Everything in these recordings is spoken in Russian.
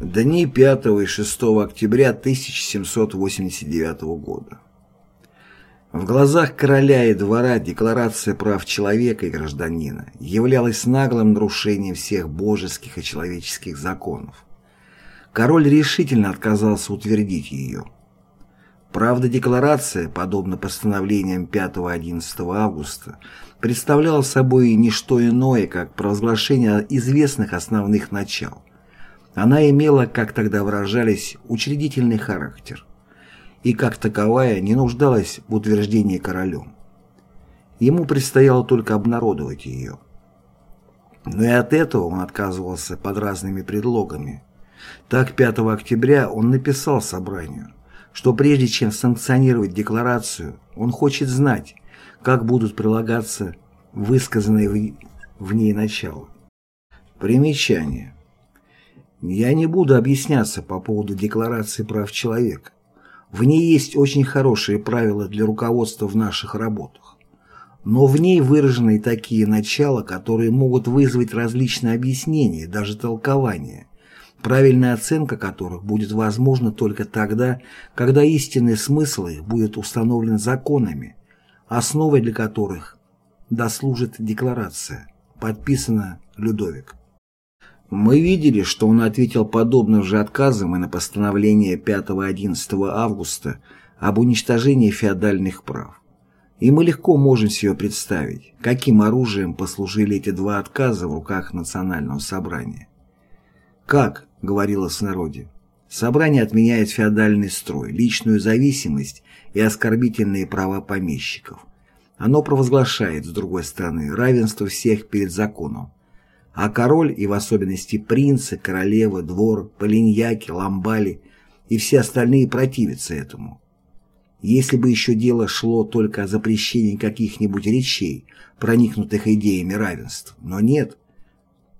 Дни 5 и 6 октября 1789 года. В глазах короля и двора Декларация прав человека и гражданина являлась наглым нарушением всех божеских и человеческих законов. Король решительно отказался утвердить ее. Правда, декларация, подобно постановлениям 5-11 августа, представляла собой не что иное, как провозглашение известных основных начал. Она имела, как тогда выражались, учредительный характер и как таковая не нуждалась в утверждении королем. Ему предстояло только обнародовать ее. Но и от этого он отказывался под разными предлогами. Так 5 октября он написал собранию, что прежде чем санкционировать декларацию, он хочет знать, как будут прилагаться высказанные в, ней начала. Примечание. Я не буду объясняться по поводу Декларации прав человека. В ней есть очень хорошие правила для руководства в наших работах. Но в ней выражены такие начала, которые могут вызвать различные объяснения, даже толкования, правильная оценка которых будет возможна только тогда, когда истинный смысл их будет установлен законами, основой для которых дослужит декларация, подписана Людовик. Мы видели, что он ответил подобным же отказом и на постановление 5-11 августа об уничтожении феодальных прав. И мы легко можем себе представить, каким оружием послужили эти два отказа в руках Национального собрания. «Как?» — говорилось в народе. «Собрание отменяет феодальный строй, личную зависимость и оскорбительные права помещиков. Оно провозглашает, с другой стороны, равенство всех перед законом, а король, и в особенности принцы, королева, двор, полиньяки, ламбали и все остальные противятся этому. Если бы еще дело шло только о запрещении каких-нибудь речей, проникнутых идеями равенства, но нет.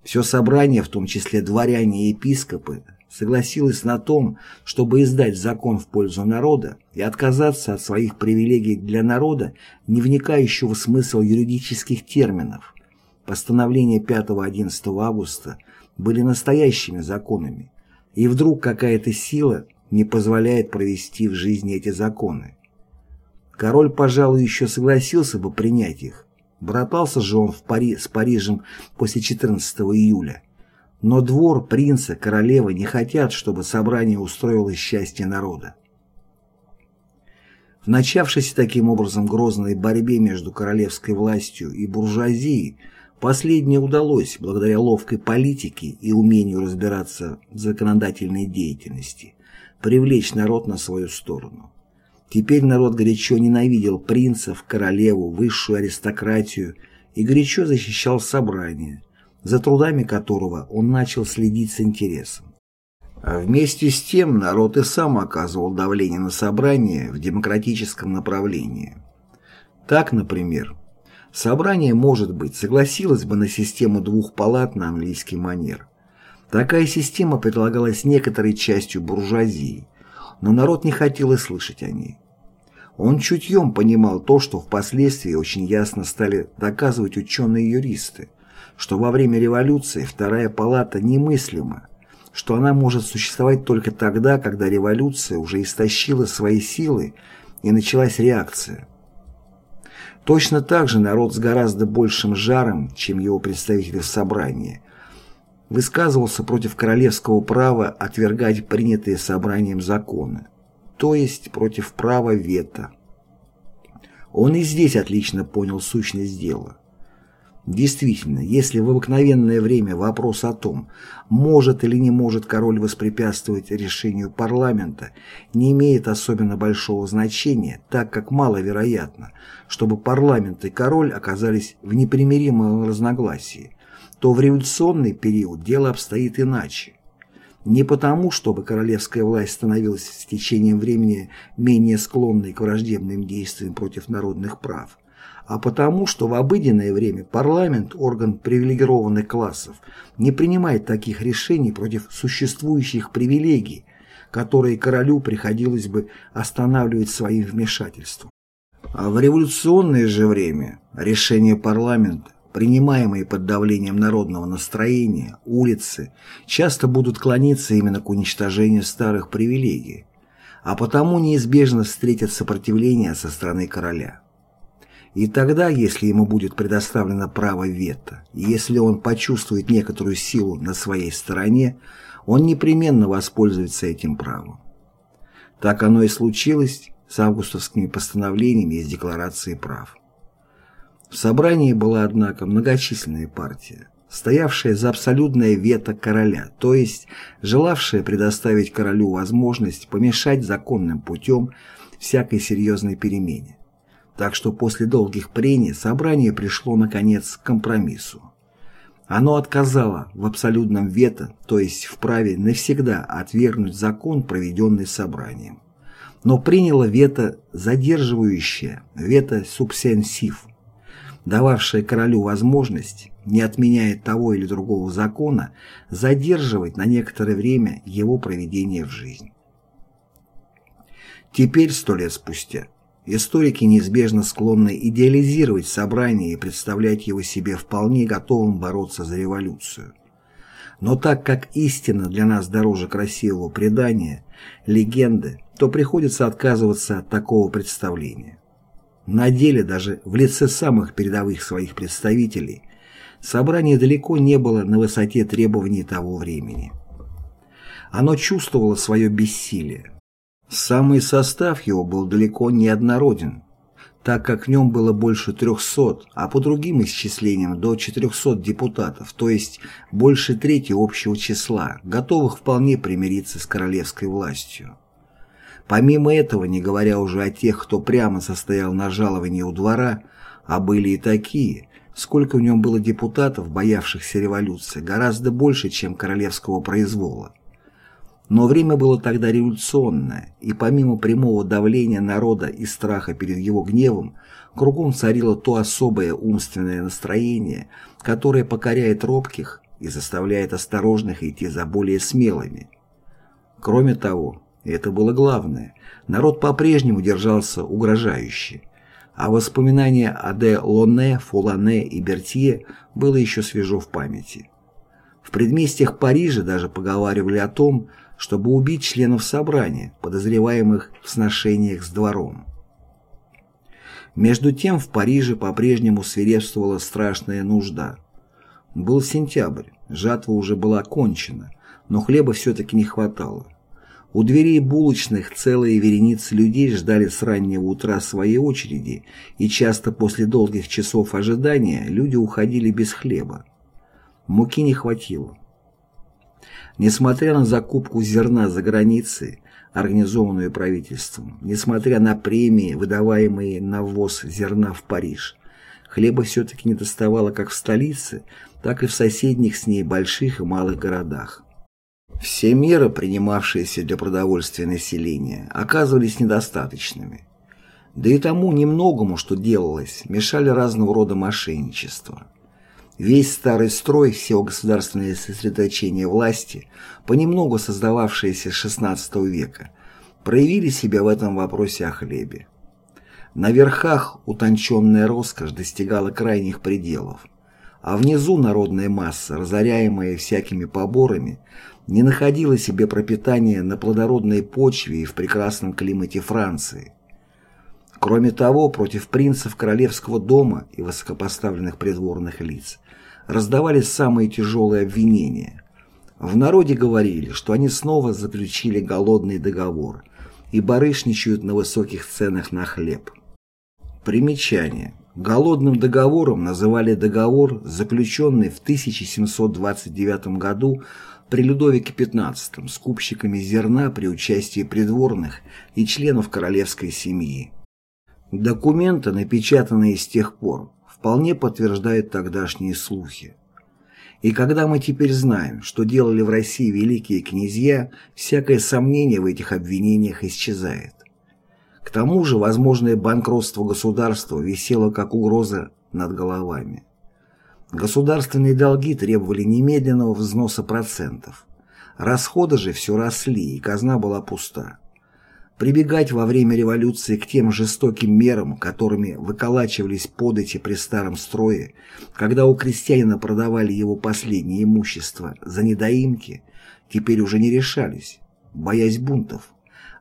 Все собрание, в том числе дворяне и епископы, согласилось на том, чтобы издать закон в пользу народа и отказаться от своих привилегий для народа, не вникающего в смысл юридических терминов, Постановления 5-11 августа были настоящими законами, и вдруг какая-то сила не позволяет провести в жизни эти законы. Король, пожалуй, еще согласился бы принять их. Братался же он в Пари с Парижем после 14 июля. Но двор, принца, королева не хотят, чтобы собрание устроило счастье народа. В начавшейся таким образом грозной борьбе между королевской властью и буржуазией Последнее удалось благодаря ловкой политике и умению разбираться в законодательной деятельности, привлечь народ на свою сторону. Теперь народ горячо ненавидел принцев, королеву, высшую аристократию и горячо защищал собрание, за трудами которого он начал следить с интересом. А вместе с тем народ и сам оказывал давление на собрание в демократическом направлении. Так, например, Собрание, может быть, согласилось бы на систему двух палат на английский манер. Такая система предлагалась некоторой частью буржуазии, но народ не хотел и слышать о ней. Он чутьем понимал то, что впоследствии очень ясно стали доказывать ученые-юристы, что во время революции вторая палата немыслима, что она может существовать только тогда, когда революция уже истощила свои силы и началась реакция. Точно так же народ с гораздо большим жаром, чем его представители в собрании, высказывался против королевского права отвергать принятые собранием законы, то есть против права вето. Он и здесь отлично понял сущность дела. Действительно, если в обыкновенное время вопрос о том, может или не может король воспрепятствовать решению парламента, не имеет особенно большого значения, так как маловероятно, чтобы парламент и король оказались в непримиримом разногласии, то в революционный период дело обстоит иначе. Не потому, чтобы королевская власть становилась с течением времени менее склонной к враждебным действиям против народных прав, а потому, что в обыденное время парламент, орган привилегированных классов, не принимает таких решений против существующих привилегий, которые королю приходилось бы останавливать своим вмешательством. А в революционное же время решения парламента принимаемые под давлением народного настроения, улицы, часто будут клониться именно к уничтожению старых привилегий, а потому неизбежно встретят сопротивление со стороны короля. И тогда, если ему будет предоставлено право вето, если он почувствует некоторую силу на своей стороне, он непременно воспользуется этим правом. Так оно и случилось с августовскими постановлениями из Декларации прав. В собрании была, однако, многочисленная партия, стоявшая за абсолютное вето короля, то есть желавшая предоставить королю возможность помешать законным путем всякой серьезной перемене. Так что после долгих прений собрание пришло, наконец, к компромиссу. Оно отказало в абсолютном вето, то есть в праве навсегда отвергнуть закон, проведенный собранием. Но приняло вето задерживающее, вето субсенсив, дававшее королю возможность, не отменяя того или другого закона, задерживать на некоторое время его проведение в жизнь. Теперь, сто лет спустя, Историки неизбежно склонны идеализировать собрание и представлять его себе вполне готовым бороться за революцию. Но так как истина для нас дороже красивого предания, легенды, то приходится отказываться от такого представления. На деле даже в лице самых передовых своих представителей собрание далеко не было на высоте требований того времени. Оно чувствовало свое бессилие, Самый состав его был далеко не однороден, так как в нем было больше 300, а по другим исчислениям до 400 депутатов, то есть больше трети общего числа, готовых вполне примириться с королевской властью. Помимо этого, не говоря уже о тех, кто прямо состоял на жаловании у двора, а были и такие, сколько в нем было депутатов, боявшихся революции, гораздо больше, чем королевского произвола. Но время было тогда революционное, и помимо прямого давления народа и страха перед его гневом, кругом царило то особое умственное настроение, которое покоряет робких и заставляет осторожных идти за более смелыми. Кроме того, это было главное, народ по-прежнему держался угрожающе, а воспоминание о де Лоне, Фулане и Бертье было еще свежо в памяти. В предместьях Парижа даже поговаривали о том, чтобы убить членов собрания, подозреваемых в сношениях с двором. Между тем в Париже по-прежнему свирепствовала страшная нужда. Был сентябрь, жатва уже была кончена, но хлеба все-таки не хватало. У дверей булочных целые вереницы людей ждали с раннего утра своей очереди, и часто после долгих часов ожидания люди уходили без хлеба. Муки не хватило. Несмотря на закупку зерна за границей, организованную правительством, несмотря на премии, выдаваемые на ввоз зерна в Париж, хлеба все-таки не доставало как в столице, так и в соседних с ней больших и малых городах. Все меры, принимавшиеся для продовольствия населения, оказывались недостаточными. Да и тому немногому, что делалось, мешали разного рода мошенничества. Весь старый строй, все государственные сосредоточения власти, понемногу создававшиеся с XVI века, проявили себя в этом вопросе о хлебе. На верхах утонченная роскошь достигала крайних пределов, а внизу народная масса, разоряемая всякими поборами, не находила себе пропитания на плодородной почве и в прекрасном климате Франции. Кроме того, против принцев королевского дома и высокопоставленных придворных лиц раздавались самые тяжелые обвинения. В народе говорили, что они снова заключили голодный договор и барышничают на высоких ценах на хлеб. Примечание. Голодным договором называли договор, заключенный в 1729 году при Людовике XV скупщиками зерна при участии придворных и членов королевской семьи. Документы, напечатанные с тех пор, вполне подтверждает тогдашние слухи. И когда мы теперь знаем, что делали в России великие князья, всякое сомнение в этих обвинениях исчезает. К тому же возможное банкротство государства висело как угроза над головами. Государственные долги требовали немедленного взноса процентов. Расходы же все росли, и казна была пуста. Прибегать во время революции к тем жестоким мерам, которыми выколачивались подати при старом строе, когда у крестьянина продавали его последнее имущество за недоимки, теперь уже не решались, боясь бунтов.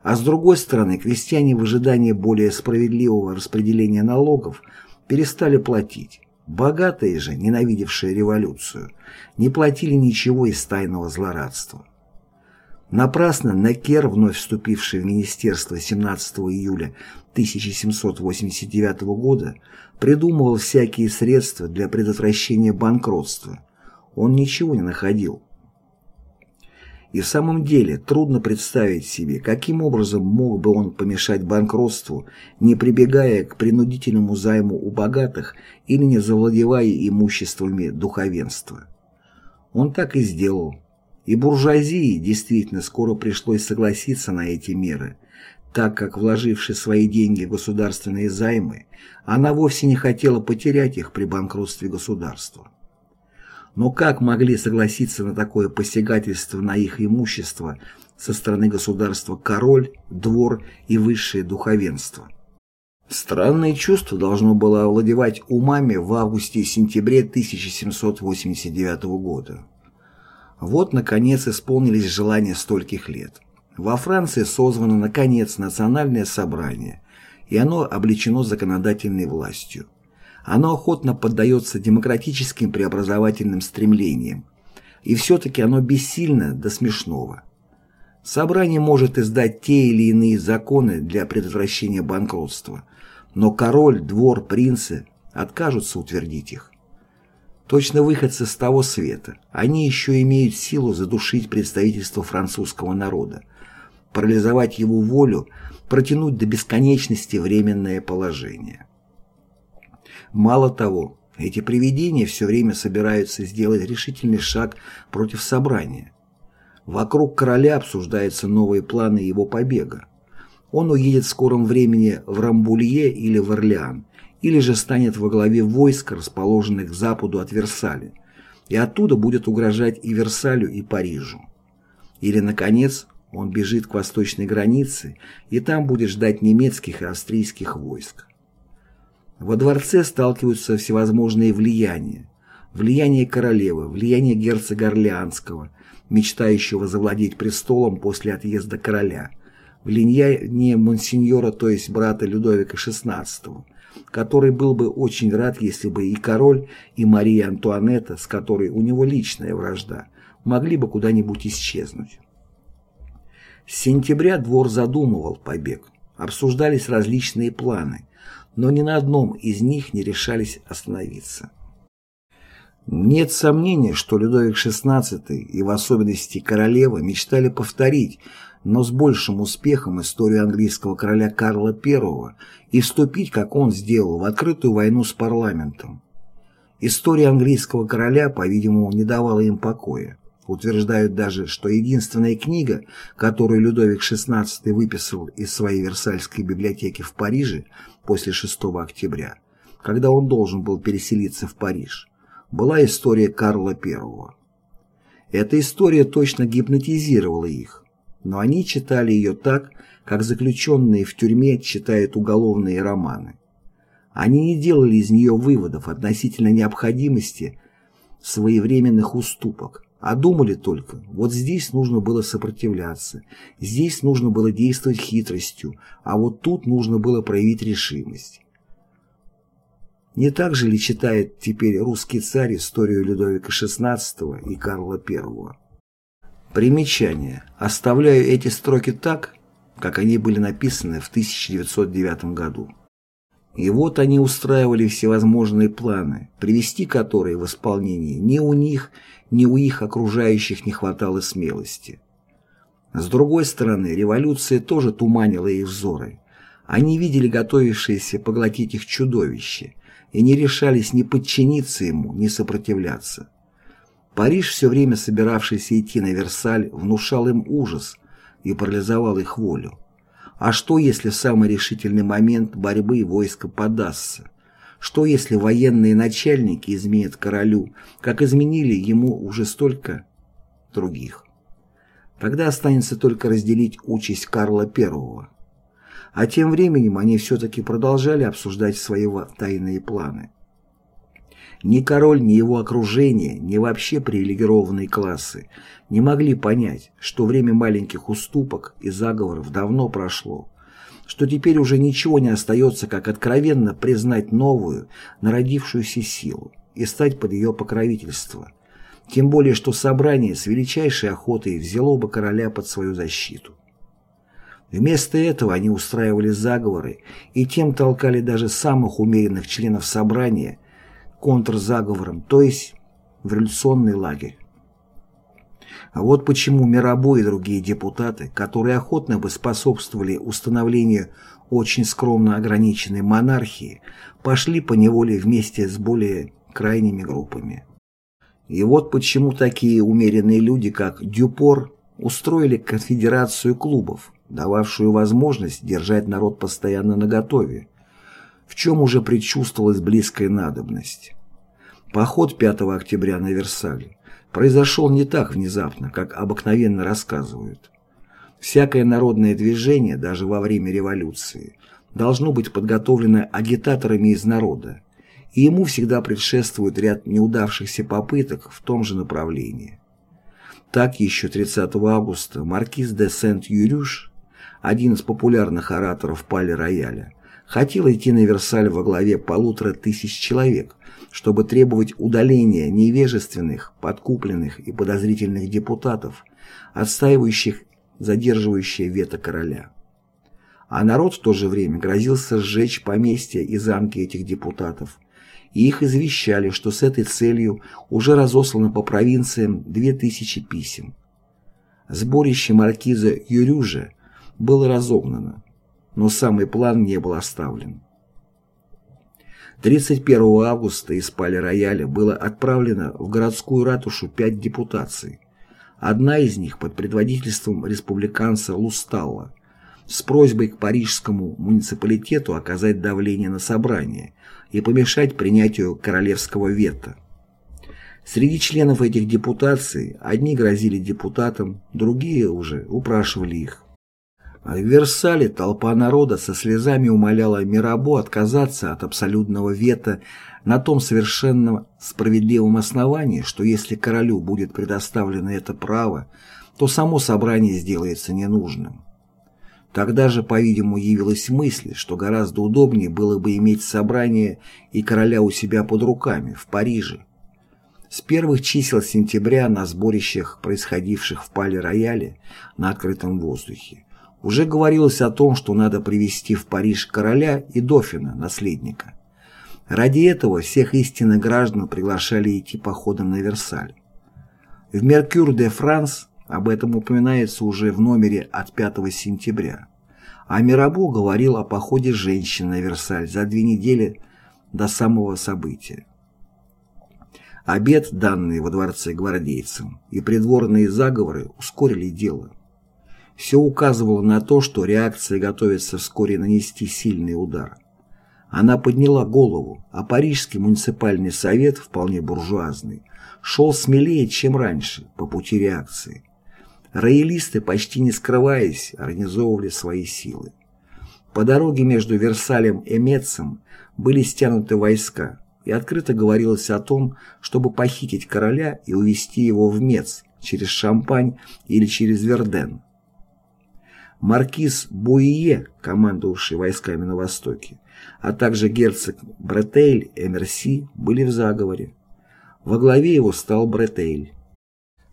А с другой стороны, крестьяне в ожидании более справедливого распределения налогов перестали платить. Богатые же, ненавидевшие революцию, не платили ничего из тайного злорадства. Напрасно Некер, вновь вступивший в министерство 17 июля 1789 года, придумывал всякие средства для предотвращения банкротства. Он ничего не находил. И в самом деле трудно представить себе, каким образом мог бы он помешать банкротству, не прибегая к принудительному займу у богатых или не завладевая имуществами духовенства. Он так и сделал и буржуазии действительно скоро пришлось согласиться на эти меры, так как, вложивши свои деньги в государственные займы, она вовсе не хотела потерять их при банкротстве государства. Но как могли согласиться на такое посягательство на их имущество со стороны государства король, двор и высшее духовенство? Странное чувство должно было овладевать умами в августе-сентябре 1789 года. Вот, наконец, исполнились желания стольких лет. Во Франции созвано, наконец, национальное собрание, и оно облечено законодательной властью. Оно охотно поддается демократическим преобразовательным стремлениям, и все-таки оно бессильно до смешного. Собрание может издать те или иные законы для предотвращения банкротства, но король, двор, принцы откажутся утвердить их. Точно выходцы с того света, они еще имеют силу задушить представительство французского народа, парализовать его волю, протянуть до бесконечности временное положение. Мало того, эти привидения все время собираются сделать решительный шаг против собрания. Вокруг короля обсуждаются новые планы его побега. Он уедет в скором времени в Рамбулье или в Орлеан, или же станет во главе войск, расположенных к западу от Версаля, и оттуда будет угрожать и Версалю, и Парижу. Или, наконец, он бежит к восточной границе, и там будет ждать немецких и австрийских войск. Во дворце сталкиваются всевозможные влияния. Влияние королевы, влияние герцога Орлеанского, мечтающего завладеть престолом после отъезда короля, влияние монсеньора, то есть брата Людовика XVI, который был бы очень рад, если бы и король, и Мария Антуанетта, с которой у него личная вражда, могли бы куда-нибудь исчезнуть. С сентября двор задумывал побег. Обсуждались различные планы, но ни на одном из них не решались остановиться. Нет сомнения, что Людовик XVI и в особенности королева мечтали повторить но с большим успехом историю английского короля Карла I и вступить, как он сделал, в открытую войну с парламентом. История английского короля, по-видимому, не давала им покоя. Утверждают даже, что единственная книга, которую Людовик XVI выписал из своей Версальской библиотеки в Париже после 6 октября, когда он должен был переселиться в Париж, была история Карла I. Эта история точно гипнотизировала их но они читали ее так, как заключенные в тюрьме читают уголовные романы. Они не делали из нее выводов относительно необходимости своевременных уступок, а думали только, вот здесь нужно было сопротивляться, здесь нужно было действовать хитростью, а вот тут нужно было проявить решимость. Не так же ли читает теперь русский царь историю Людовика XVI и Карла I? Примечание. Оставляю эти строки так, как они были написаны в 1909 году. И вот они устраивали всевозможные планы, привести которые в исполнение ни у них, ни у их окружающих не хватало смелости. С другой стороны, революция тоже туманила их взоры. Они видели готовившееся поглотить их чудовище и не решались ни подчиниться ему, ни сопротивляться. Париж, все время собиравшийся идти на Версаль, внушал им ужас и парализовал их волю. А что, если в самый решительный момент борьбы войско подастся? Что, если военные начальники изменят королю, как изменили ему уже столько других? Тогда останется только разделить участь Карла I. А тем временем они все-таки продолжали обсуждать свои тайные планы. Ни король, ни его окружение, ни вообще привилегированные классы не могли понять, что время маленьких уступок и заговоров давно прошло, что теперь уже ничего не остается, как откровенно признать новую, народившуюся силу и стать под ее покровительство. Тем более, что собрание с величайшей охотой взяло бы короля под свою защиту. Вместо этого они устраивали заговоры и тем толкали даже самых умеренных членов собрания контрзаговором, то есть в революционный лагерь. А вот почему Мирабо и другие депутаты, которые охотно бы способствовали установлению очень скромно ограниченной монархии, пошли по неволе вместе с более крайними группами. И вот почему такие умеренные люди, как Дюпор, устроили конфедерацию клубов, дававшую возможность держать народ постоянно наготове, в чем уже предчувствовалась близкая надобность. Поход 5 октября на Версаль произошел не так внезапно, как обыкновенно рассказывают. Всякое народное движение, даже во время революции, должно быть подготовлено агитаторами из народа, и ему всегда предшествует ряд неудавшихся попыток в том же направлении. Так еще 30 августа маркиз де Сент-Юрюш, один из популярных ораторов Пале-Рояля, хотел идти на Версаль во главе полутора тысяч человек, чтобы требовать удаления невежественных, подкупленных и подозрительных депутатов, отстаивающих задерживающее вето короля. А народ в то же время грозился сжечь поместья и замки этих депутатов, и их извещали, что с этой целью уже разослано по провинциям 2000 писем. Сборище маркиза Юрюжа было разогнано, но самый план не был оставлен. 31 августа из Пале-Рояля было отправлено в городскую ратушу пять депутаций. Одна из них под предводительством республиканца Лусталла с просьбой к парижскому муниципалитету оказать давление на собрание и помешать принятию королевского вето. Среди членов этих депутаций одни грозили депутатам, другие уже упрашивали их. А в Версале толпа народа со слезами умоляла Мирабо отказаться от абсолютного вето на том совершенно справедливом основании, что если королю будет предоставлено это право, то само собрание сделается ненужным. Тогда же, по-видимому, явилась мысль, что гораздо удобнее было бы иметь собрание и короля у себя под руками, в Париже. С первых чисел сентября на сборищах, происходивших в Пале-Рояле на открытом воздухе, уже говорилось о том, что надо привести в Париж короля и дофина, наследника. Ради этого всех истинных граждан приглашали идти походом на Версаль. В «Меркюр де Франс» об этом упоминается уже в номере от 5 сентября. А Мирабо говорил о походе женщин на Версаль за две недели до самого события. Обед, данный во дворце гвардейцам, и придворные заговоры ускорили дело. Все указывало на то, что реакция готовится вскоре нанести сильный удар. Она подняла голову, а Парижский муниципальный совет, вполне буржуазный, шел смелее, чем раньше, по пути реакции. Роялисты, почти не скрываясь, организовывали свои силы. По дороге между Версалем и Мецем были стянуты войска, и открыто говорилось о том, чтобы похитить короля и увезти его в Мец через Шампань или через Верден. Маркиз Буие, командовавший войсками на Востоке, а также герцог Бретейль и Мерси были в заговоре. Во главе его стал Бретейль.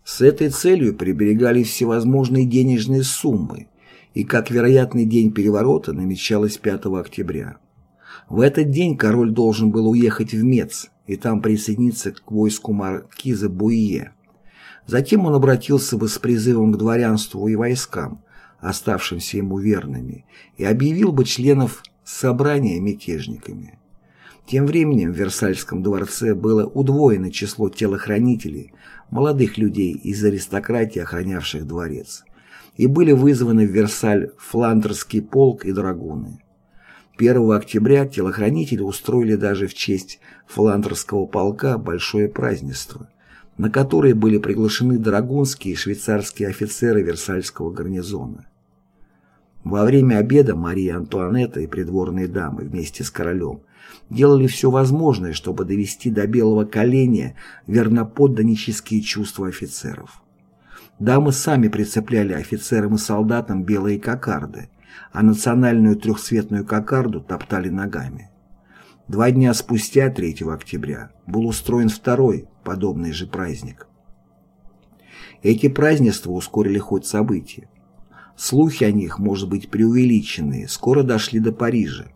С этой целью приберегались всевозможные денежные суммы, и как вероятный день переворота намечалось 5 октября. В этот день король должен был уехать в Мец и там присоединиться к войску маркиза Буие. Затем он обратился бы с призывом к дворянству и войскам, оставшимся ему верными, и объявил бы членов собрания мятежниками. Тем временем в Версальском дворце было удвоено число телохранителей, молодых людей из аристократии, охранявших дворец, и были вызваны в Версаль фландерский полк и драгуны. 1 октября телохранители устроили даже в честь фландерского полка большое празднество, на которое были приглашены драгунские и швейцарские офицеры Версальского гарнизона. Во время обеда Мария Антуанетта и придворные дамы вместе с королем делали все возможное, чтобы довести до белого коленя верноподданнические чувства офицеров. Дамы сами прицепляли офицерам и солдатам белые кокарды, а национальную трехцветную кокарду топтали ногами. Два дня спустя, 3 октября, был устроен второй, подобный же праздник. Эти празднества ускорили ход событий. Слухи о них, может быть, преувеличенные, скоро дошли до Парижа,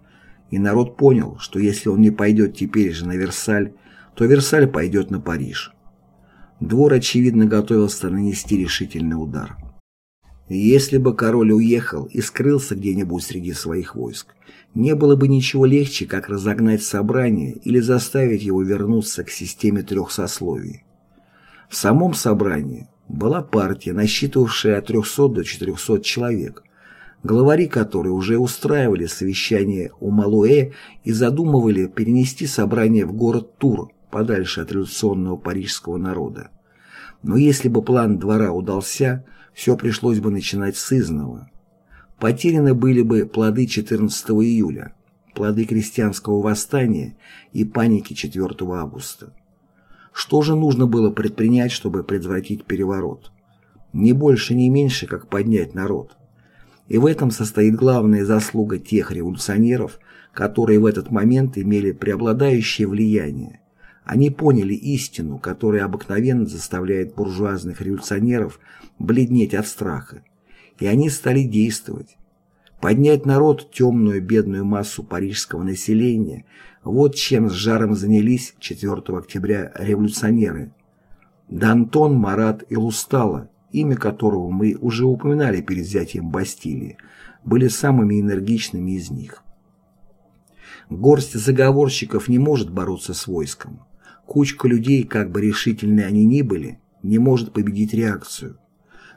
и народ понял, что если он не пойдет теперь же на Версаль, то Версаль пойдет на Париж. Двор, очевидно, готовился нанести решительный удар. Если бы король уехал и скрылся где-нибудь среди своих войск, не было бы ничего легче, как разогнать собрание или заставить его вернуться к системе трех сословий. В самом собрании была партия, насчитывавшая от 300 до 400 человек, главари которой уже устраивали совещание у Малуэ и задумывали перенести собрание в город Тур, подальше от революционного парижского народа. Но если бы план двора удался, все пришлось бы начинать с изного. Потеряны были бы плоды 14 июля, плоды крестьянского восстания и паники 4 августа. Что же нужно было предпринять, чтобы предотвратить переворот? Не больше, не меньше, как поднять народ. И в этом состоит главная заслуга тех революционеров, которые в этот момент имели преобладающее влияние. Они поняли истину, которая обыкновенно заставляет буржуазных революционеров бледнеть от страха. И они стали действовать. Поднять народ, темную бедную массу парижского населения – вот чем с жаром занялись 4 октября революционеры. Д'Антон, Марат и Лустала, имя которого мы уже упоминали перед взятием Бастилии, были самыми энергичными из них. Горсть заговорщиков не может бороться с войском. Кучка людей, как бы решительны они ни были, не может победить реакцию.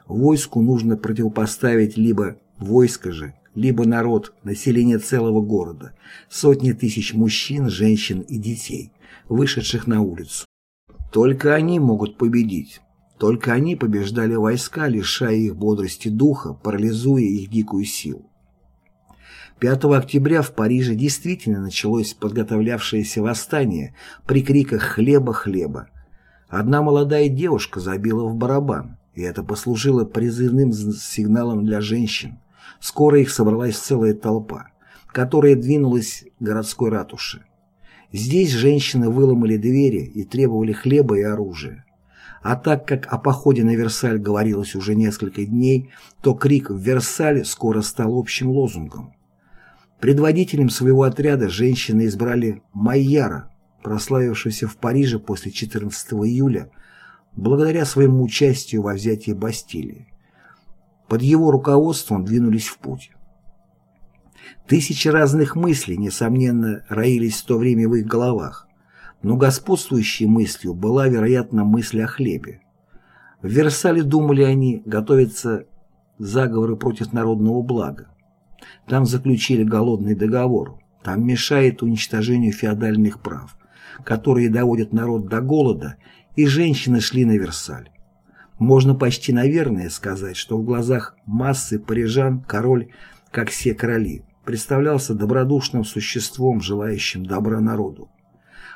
Войску нужно противопоставить либо войско же, либо народ, население целого города, сотни тысяч мужчин, женщин и детей, вышедших на улицу. Только они могут победить. Только они побеждали войска, лишая их бодрости духа, парализуя их дикую силу. 5 октября в Париже действительно началось подготовлявшееся восстание при криках «Хлеба, хлеба!». Одна молодая девушка забила в барабан, и это послужило призывным сигналом для женщин. Скоро их собралась целая толпа, которая двинулась к городской ратуше. Здесь женщины выломали двери и требовали хлеба и оружия. А так как о походе на Версаль говорилось уже несколько дней, то крик «В Версаль» скоро стал общим лозунгом. Предводителем своего отряда женщины избрали Майяра, прославившегося в Париже после 14 июля, благодаря своему участию во взятии Бастилии. Под его руководством двинулись в путь. Тысячи разных мыслей, несомненно, роились в то время в их головах, но господствующей мыслью была, вероятно, мысль о хлебе. В Версале думали они, готовятся заговоры против народного блага. Там заключили голодный договор, там мешает уничтожению феодальных прав, которые доводят народ до голода, и женщины шли на Версаль. Можно почти наверное сказать, что в глазах массы парижан король, как все короли, представлялся добродушным существом, желающим добра народу.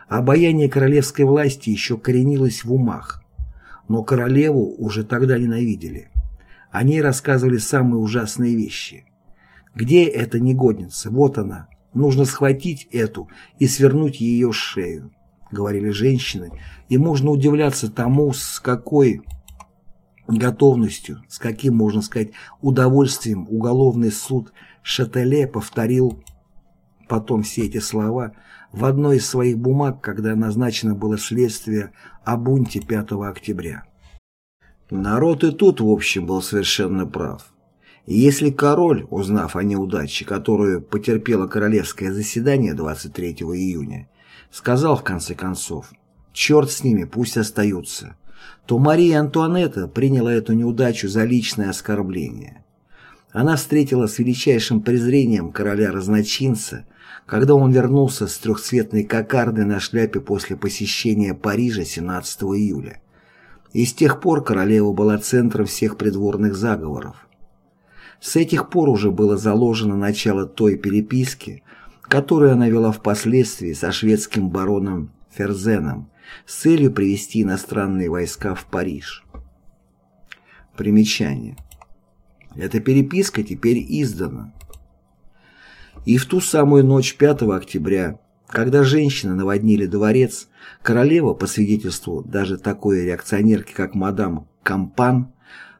Обаяние королевской власти еще коренилось в умах, но королеву уже тогда ненавидели. О ней рассказывали самые ужасные вещи. Где эта негодница? Вот она. Нужно схватить эту и свернуть ее шею, говорили женщины, и можно удивляться тому, с какой готовностью, с каким, можно сказать, удовольствием уголовный суд Шателе повторил потом все эти слова в одной из своих бумаг, когда назначено было следствие о бунте 5 октября. Народ и тут, в общем, был совершенно прав. Если король, узнав о неудаче, которую потерпело королевское заседание 23 июня, сказал в конце концов «Черт с ними, пусть остаются», то Мария Антуанетта приняла эту неудачу за личное оскорбление. Она встретила с величайшим презрением короля-разночинца, когда он вернулся с трехцветной кокардой на шляпе после посещения Парижа 17 июля. И с тех пор королева была центром всех придворных заговоров. С этих пор уже было заложено начало той переписки, которую она вела впоследствии со шведским бароном Ферзеном с целью привести иностранные войска в Париж. Примечание. Эта переписка теперь издана. И в ту самую ночь 5 октября, когда женщины наводнили дворец, королева, по свидетельству даже такой реакционерки, как мадам Кампан,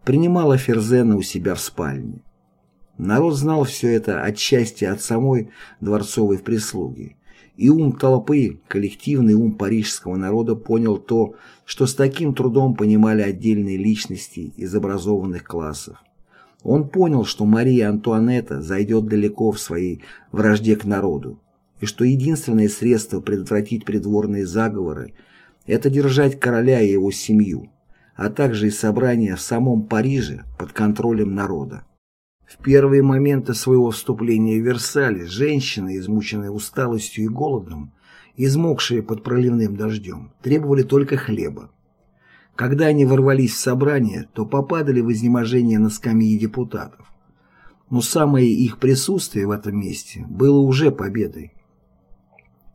принимала Ферзена у себя в спальне. Народ знал все это отчасти от самой дворцовой прислуги. И ум толпы, коллективный ум парижского народа понял то, что с таким трудом понимали отдельные личности из образованных классов. Он понял, что Мария Антуанетта зайдет далеко в своей вражде к народу, и что единственное средство предотвратить придворные заговоры – это держать короля и его семью, а также и собрания в самом Париже под контролем народа. В первые моменты своего вступления в Версале женщины, измученные усталостью и голодом, измокшие под проливным дождем, требовали только хлеба. Когда они ворвались в собрание, то попадали в изнеможение на скамьи депутатов. Но самое их присутствие в этом месте было уже победой.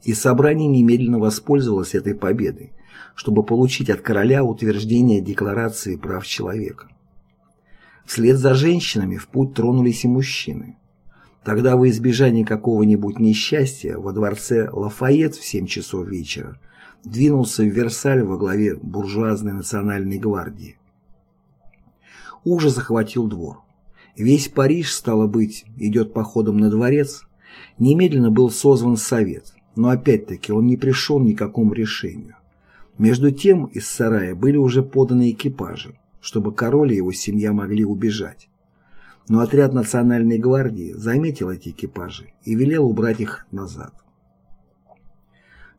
И собрание немедленно воспользовалось этой победой, чтобы получить от короля утверждение Декларации прав человека. Вслед за женщинами в путь тронулись и мужчины. Тогда во избежание какого-нибудь несчастья во дворце Лафайет в 7 часов вечера двинулся в Версаль во главе буржуазной национальной гвардии. Ужас захватил двор. Весь Париж, стало быть, идет походом на дворец. Немедленно был созван совет, но опять-таки он не пришел ни к какому решению. Между тем из сарая были уже поданы экипажи чтобы король и его семья могли убежать. Но отряд национальной гвардии заметил эти экипажи и велел убрать их назад.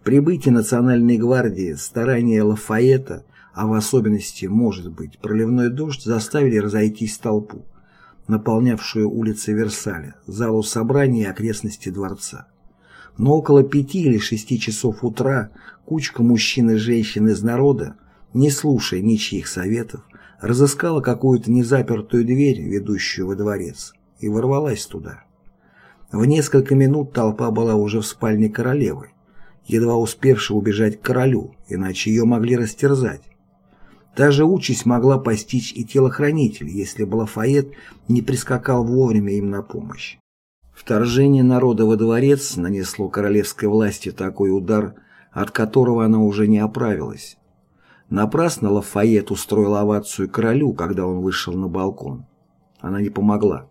Прибытие национальной гвардии, старания Лафаэта, а в особенности, может быть, проливной дождь, заставили разойтись толпу, наполнявшую улицы Версаля, залу собраний и окрестности дворца. Но около пяти или шести часов утра кучка мужчин и женщин из народа, не слушая ничьих советов, разыскала какую-то незапертую дверь, ведущую во дворец, и ворвалась туда. В несколько минут толпа была уже в спальне королевы, едва успевшей убежать к королю, иначе ее могли растерзать. Та же участь могла постичь и телохранитель, если бы Лафайет не прискакал вовремя им на помощь. Вторжение народа во дворец нанесло королевской власти такой удар, от которого она уже не оправилась. Напрасно Лафайет устроил овацию королю, когда он вышел на балкон. Она не помогла.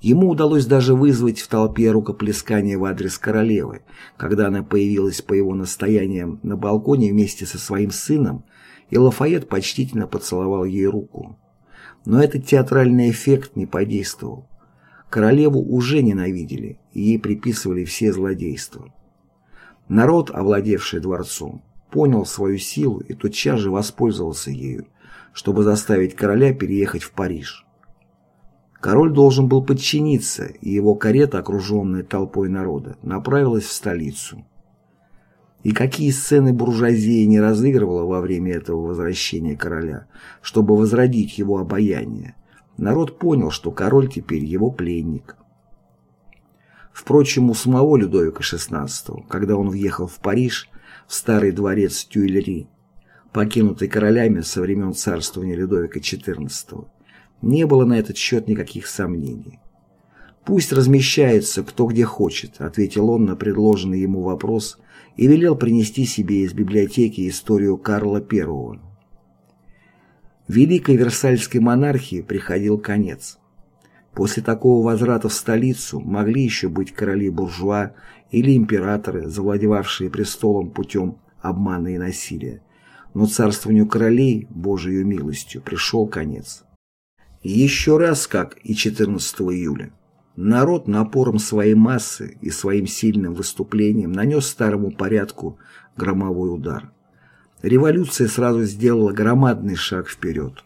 Ему удалось даже вызвать в толпе рукоплескание в адрес королевы, когда она появилась по его настояниям на балконе вместе со своим сыном, и Лафайет почтительно поцеловал ей руку. Но этот театральный эффект не подействовал. Королеву уже ненавидели, и ей приписывали все злодейства. Народ, овладевший дворцом, понял свою силу и тотчас же воспользовался ею, чтобы заставить короля переехать в Париж. Король должен был подчиниться, и его карета, окруженная толпой народа, направилась в столицу. И какие сцены буржуазия не разыгрывала во время этого возвращения короля, чтобы возродить его обаяние, народ понял, что король теперь его пленник. Впрочем, у самого Людовика XVI, когда он въехал в Париж, старый дворец Тюильри, покинутый королями со времен царствования Людовика XIV, не было на этот счет никаких сомнений. «Пусть размещается кто где хочет», — ответил он на предложенный ему вопрос и велел принести себе из библиотеки историю Карла I. Великой Версальской монархии приходил конец. После такого возврата в столицу могли еще быть короли-буржуа или императоры, завладевавшие престолом путем обмана и насилия. Но царствованию королей, Божию милостью, пришел конец. Еще раз, как и 14 июля, народ напором своей массы и своим сильным выступлением нанес старому порядку громовой удар. Революция сразу сделала громадный шаг вперед.